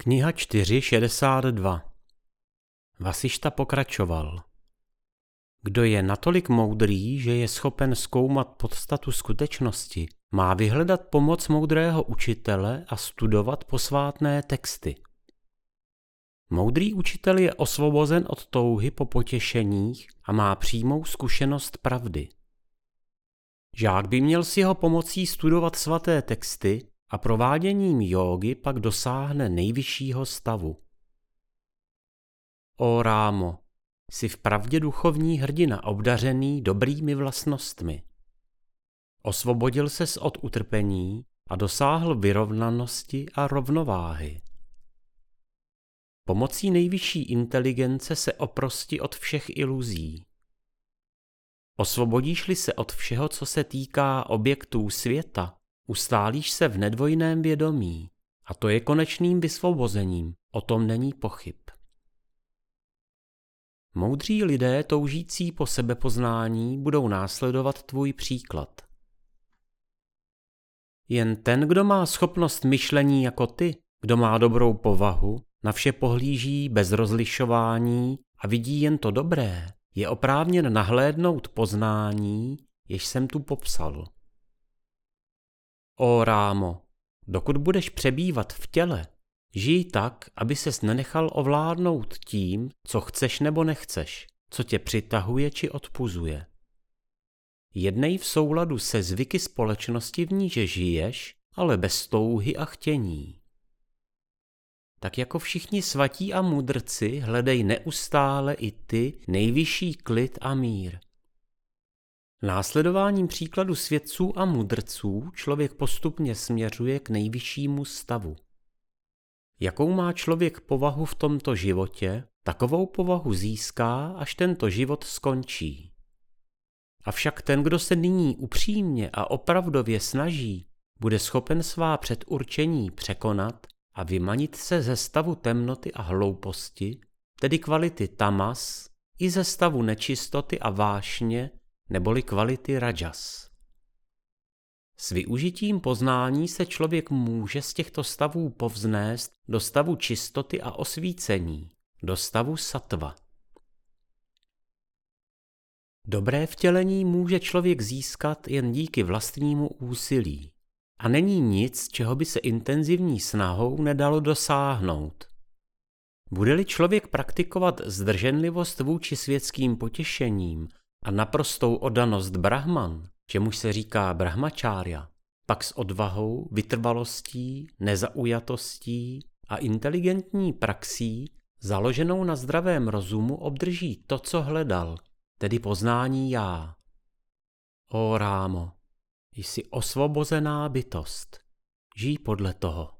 Kniha 4.62 Vasišta pokračoval. Kdo je natolik moudrý, že je schopen zkoumat podstatu skutečnosti, má vyhledat pomoc moudrého učitele a studovat posvátné texty. Moudrý učitel je osvobozen od touhy po potěšeních a má přímou zkušenost pravdy. Žák by měl s jeho pomocí studovat svaté texty a prováděním jógy pak dosáhne nejvyššího stavu. O Rámo, jsi vpravdě duchovní hrdina obdařený dobrými vlastnostmi. Osvobodil ses od utrpení a dosáhl vyrovnanosti a rovnováhy. Pomocí nejvyšší inteligence se oprosti od všech iluzí. Osvobodíš-li se od všeho, co se týká objektů světa, Ustálíš se v nedvojném vědomí a to je konečným vysvobozením, o tom není pochyb. Moudří lidé toužící po sebepoznání budou následovat tvůj příklad. Jen ten, kdo má schopnost myšlení jako ty, kdo má dobrou povahu, na vše pohlíží bez rozlišování a vidí jen to dobré, je oprávněn nahlédnout poznání, jež jsem tu popsal. O rámo, dokud budeš přebývat v těle, žij tak, aby ses nenechal ovládnout tím, co chceš nebo nechceš, co tě přitahuje či odpuzuje. Jednej v souladu se zvyky společnosti, v níže žiješ, ale bez touhy a chtění. Tak jako všichni svatí a mudrci, hledej neustále i ty nejvyšší klid a mír. Následováním příkladu svědců a mudrců člověk postupně směřuje k nejvyššímu stavu. Jakou má člověk povahu v tomto životě, takovou povahu získá, až tento život skončí. Avšak ten, kdo se nyní upřímně a opravdově snaží, bude schopen svá předurčení překonat a vymanit se ze stavu temnoty a hlouposti, tedy kvality tamas, i ze stavu nečistoty a vášně, neboli kvality rajas. S využitím poznání se člověk může z těchto stavů povznést do stavu čistoty a osvícení, do stavu satva. Dobré vtělení může člověk získat jen díky vlastnímu úsilí. A není nic, čeho by se intenzivní snahou nedalo dosáhnout. Bude-li člověk praktikovat zdrženlivost vůči světským potěšením a naprostou odanost Brahman, čemuž se říká Brahmačárya, pak s odvahou, vytrvalostí, nezaujatostí a inteligentní praxí, založenou na zdravém rozumu, obdrží to, co hledal, tedy poznání já. O Rámo, jsi osvobozená bytost, žij podle toho.